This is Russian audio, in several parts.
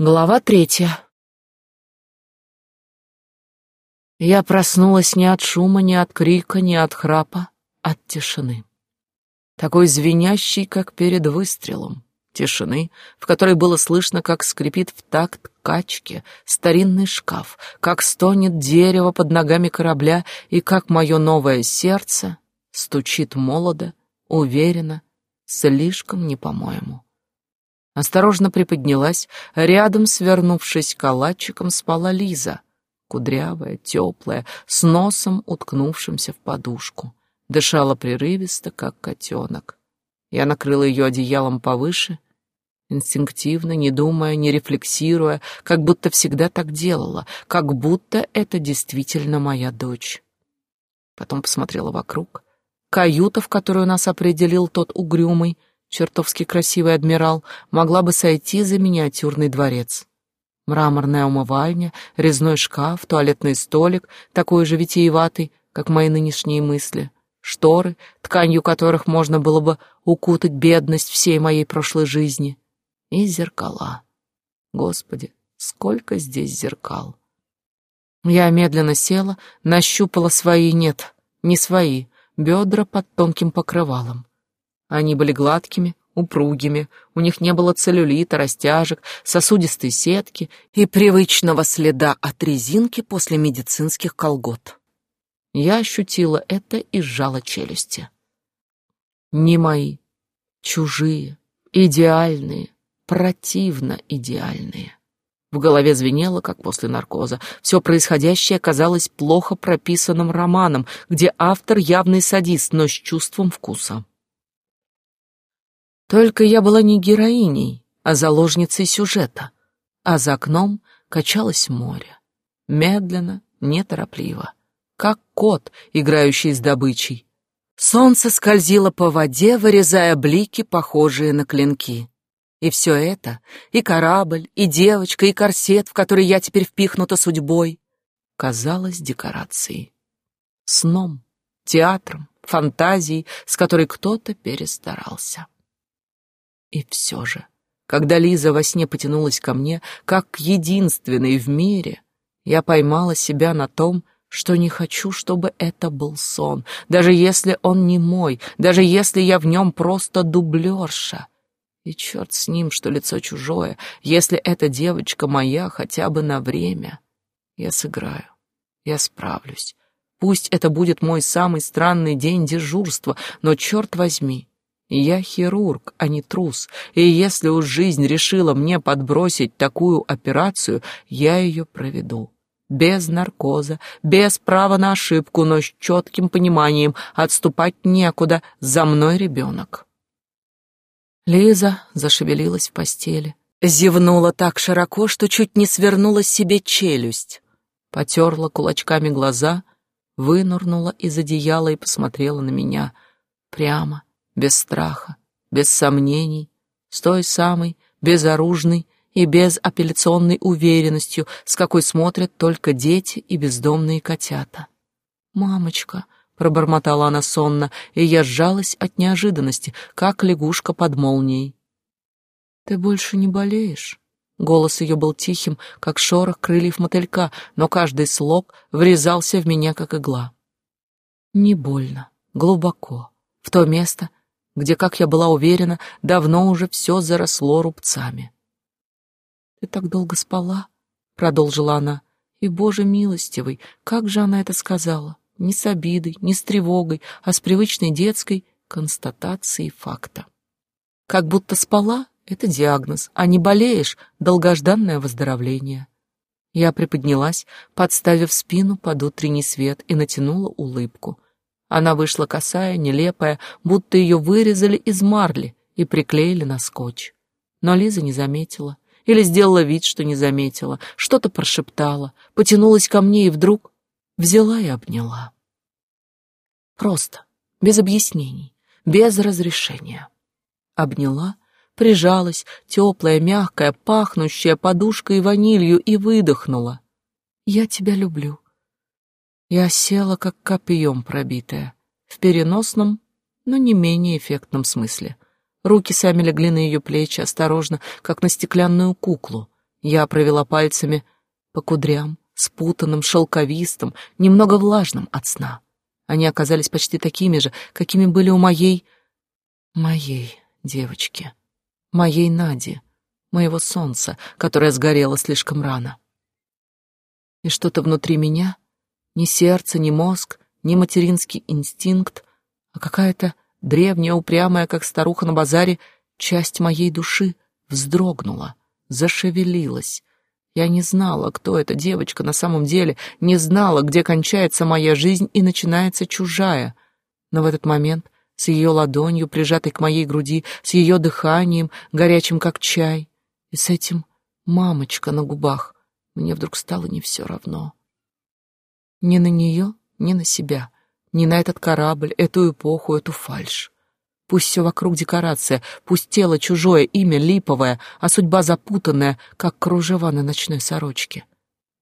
Глава третья. Я проснулась не от шума, не от крика, не от храпа, от тишины. Такой звенящей, как перед выстрелом. Тишины, в которой было слышно, как скрипит в такт качки старинный шкаф, как стонет дерево под ногами корабля и как мое новое сердце стучит молодо, уверенно, слишком не по-моему. Осторожно приподнялась, рядом, свернувшись калачиком, спала Лиза, кудрявая, теплая, с носом, уткнувшимся в подушку. Дышала прерывисто, как котенок. Я накрыла ее одеялом повыше, инстинктивно, не думая, не рефлексируя, как будто всегда так делала, как будто это действительно моя дочь. Потом посмотрела вокруг. Каюта, в которую нас определил тот угрюмый, чертовски красивый адмирал, могла бы сойти за миниатюрный дворец. Мраморная умывальня, резной шкаф, туалетный столик, такой же витиеватый, как мои нынешние мысли, шторы, тканью которых можно было бы укутать бедность всей моей прошлой жизни, и зеркала. Господи, сколько здесь зеркал! Я медленно села, нащупала свои, нет, не свои, бедра под тонким покрывалом. Они были гладкими, упругими, у них не было целлюлита, растяжек, сосудистой сетки и привычного следа от резинки после медицинских колгот. Я ощутила это и сжала челюсти. Не мои, чужие, идеальные, противно идеальные. В голове звенело, как после наркоза. Все происходящее казалось плохо прописанным романом, где автор явный садист, но с чувством вкуса. Только я была не героиней, а заложницей сюжета, а за окном качалось море. Медленно, неторопливо, как кот, играющий с добычей. Солнце скользило по воде, вырезая блики, похожие на клинки. И все это, и корабль, и девочка, и корсет, в который я теперь впихнута судьбой, казалось декорацией. Сном, театром, фантазией, с которой кто-то перестарался. И все же, когда Лиза во сне потянулась ко мне, как к единственной в мире, я поймала себя на том, что не хочу, чтобы это был сон, даже если он не мой, даже если я в нем просто дублерша. И черт с ним, что лицо чужое, если эта девочка моя хотя бы на время. Я сыграю, я справлюсь. Пусть это будет мой самый странный день дежурства, но черт возьми, я хирург, а не трус, и если уж жизнь решила мне подбросить такую операцию, я ее проведу. Без наркоза, без права на ошибку, но с четким пониманием. Отступать некуда, за мной ребенок. Лиза зашевелилась в постели, зевнула так широко, что чуть не свернула себе челюсть, потерла кулачками глаза, вынырнула из одеяла и посмотрела на меня прямо, без страха, без сомнений, с той самой безоружной и безапелляционной уверенностью, с какой смотрят только дети и бездомные котята. «Мамочка», — пробормотала она сонно, и я сжалась от неожиданности, как лягушка под молнией. «Ты больше не болеешь?» Голос ее был тихим, как шорох крыльев мотылька, но каждый слог врезался в меня, как игла. Не больно, глубоко, в то место, где, как я была уверена, давно уже все заросло рубцами. «Ты так долго спала?» — продолжила она. «И, Боже милостивый, как же она это сказала? Не с обидой, не с тревогой, а с привычной детской констатацией факта. Как будто спала — это диагноз, а не болеешь — долгожданное выздоровление». Я приподнялась, подставив спину под утренний свет и натянула улыбку — она вышла косая, нелепая, будто ее вырезали из марли и приклеили на скотч. Но Лиза не заметила. Или сделала вид, что не заметила. Что-то прошептала, потянулась ко мне и вдруг взяла и обняла. Просто, без объяснений, без разрешения. Обняла, прижалась, теплая, мягкая, пахнущая подушкой и ванилью, и выдохнула. «Я тебя люблю. Я села, как копьем пробитая, в переносном, но не менее эффектном смысле. Руки сами легли на ее плечи, осторожно, как на стеклянную куклу. Я провела пальцами по кудрям, спутанным, шелковистым, немного влажным от сна. Они оказались почти такими же, какими были у моей... моей девочки, моей Нади, моего солнца, которое сгорело слишком рано. И что-то внутри меня, ни сердце, ни мозг, ни материнский инстинкт, а какая-то древняя, упрямая, как старуха на базаре, часть моей души вздрогнула, зашевелилась, я не знала, кто эта девочка на самом деле, не знала, где кончается моя жизнь и начинается чужая. Но в этот момент с ее ладонью, прижатой к моей груди, с ее дыханием, горячим как чай, и с этим мамочка на губах, мне вдруг стало не все равно. Ни на нее, ни на себя, ни на этот корабль, эту эпоху, эту фальшь. Пусть все вокруг декорация, пусть тело чужое, имя липовое, а судьба запутанная, как кружева на ночной сорочке.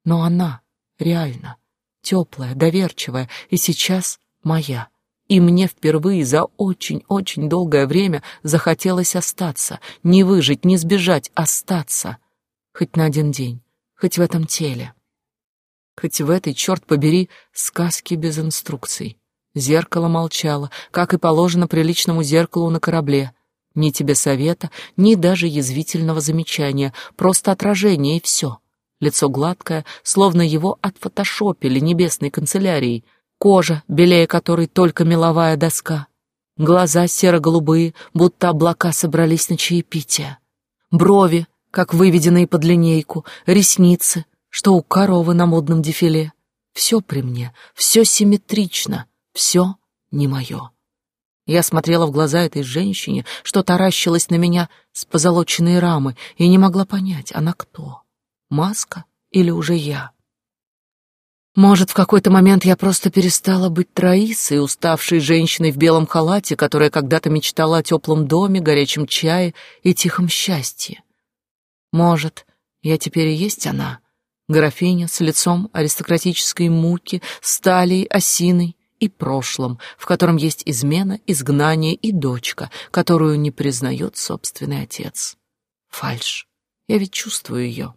Но она реально теплая, доверчивая, и сейчас моя. И мне впервые за очень-очень долгое время захотелось остаться, не выжить, не сбежать, остаться. Хоть на один день, хоть в этом теле. Хоть в этой, черт побери, сказке без инструкций. Зеркало молчало, как и положено приличному зеркалу на корабле. Ни тебе совета, ни даже язвительного замечания, просто отражение и все. Лицо гладкое, словно его отфотошопили небесной канцелярией, кожа, белее которой только меловая доска. Глаза серо-голубые, будто облака собрались на чаепитие. Брови, как выведенные под линейку, ресницы, что у коровы на модном дефиле. Все при мне, все симметрично — все не мое. Я смотрела в глаза этой женщине, что таращилась на меня с позолоченной рамы, и не могла понять, она кто? Маска или уже я? Может, в какой-то момент я просто перестала быть Троисой, уставшей женщиной в белом халате, которая когда-то мечтала о теплом доме, горячем чае и тихом счастье. Может, я теперь и есть она, графиня с лицом аристократической муки, сталей, осиной и прошлом, в котором есть измена, изгнание и дочка, которую не признает собственный отец. Фальш. Я ведь чувствую ее.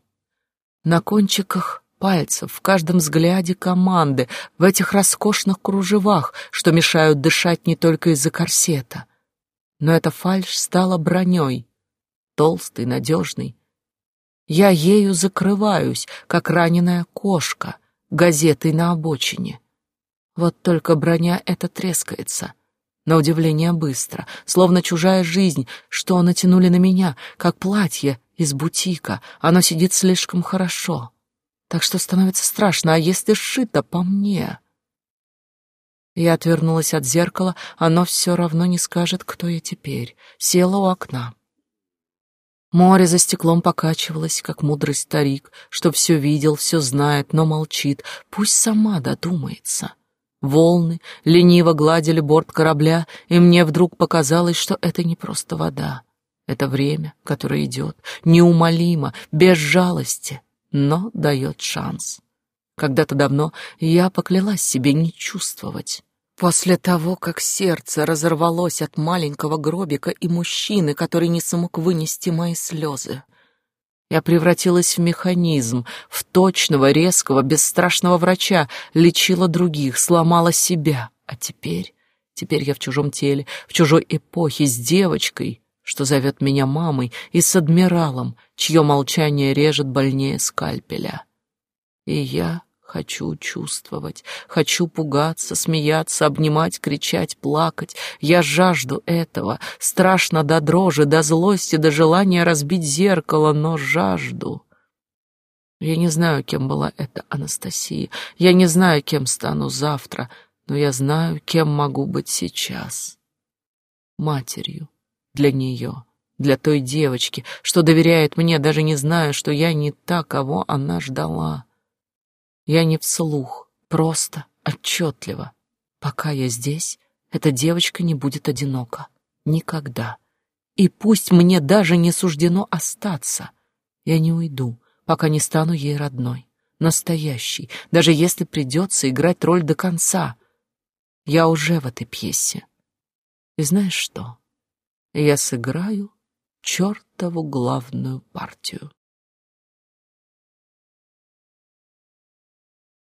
На кончиках пальцев, в каждом взгляде команды, в этих роскошных кружевах, что мешают дышать не только из-за корсета. Но эта фальшь стала броней, толстой, надежной. Я ею закрываюсь, как раненая кошка, газетой на обочине. Вот только броня эта трескается. На удивление быстро, словно чужая жизнь, что натянули на меня, как платье из бутика. Оно сидит слишком хорошо. Так что становится страшно, а если сшито по мне? Я отвернулась от зеркала, оно все равно не скажет, кто я теперь. Села у окна. Море за стеклом покачивалось, как мудрый старик, что все видел, все знает, но молчит. Пусть сама додумается. Волны лениво гладили борт корабля, и мне вдруг показалось, что это не просто вода. Это время, которое идет, неумолимо, без жалости, но дает шанс. Когда-то давно я поклялась себе не чувствовать. После того, как сердце разорвалось от маленького гробика и мужчины, который не смог вынести мои слезы, я превратилась в механизм, в точного, резкого, бесстрашного врача, лечила других, сломала себя. А теперь, теперь я в чужом теле, в чужой эпохе, с девочкой, что зовет меня мамой, и с адмиралом, чье молчание режет больнее скальпеля. И я Хочу чувствовать, хочу пугаться, смеяться, обнимать, кричать, плакать. Я жажду этого, страшно до дрожи, до злости, до желания разбить зеркало, но жажду. Я не знаю, кем была эта Анастасия, я не знаю, кем стану завтра, но я знаю, кем могу быть сейчас. Матерью для нее, для той девочки, что доверяет мне, даже не зная, что я не та, кого она ждала. Я не вслух, просто, отчетливо. Пока я здесь, эта девочка не будет одинока. Никогда. И пусть мне даже не суждено остаться, я не уйду, пока не стану ей родной, настоящей, даже если придется играть роль до конца. Я уже в этой пьесе. И знаешь что? Я сыграю чертову главную партию.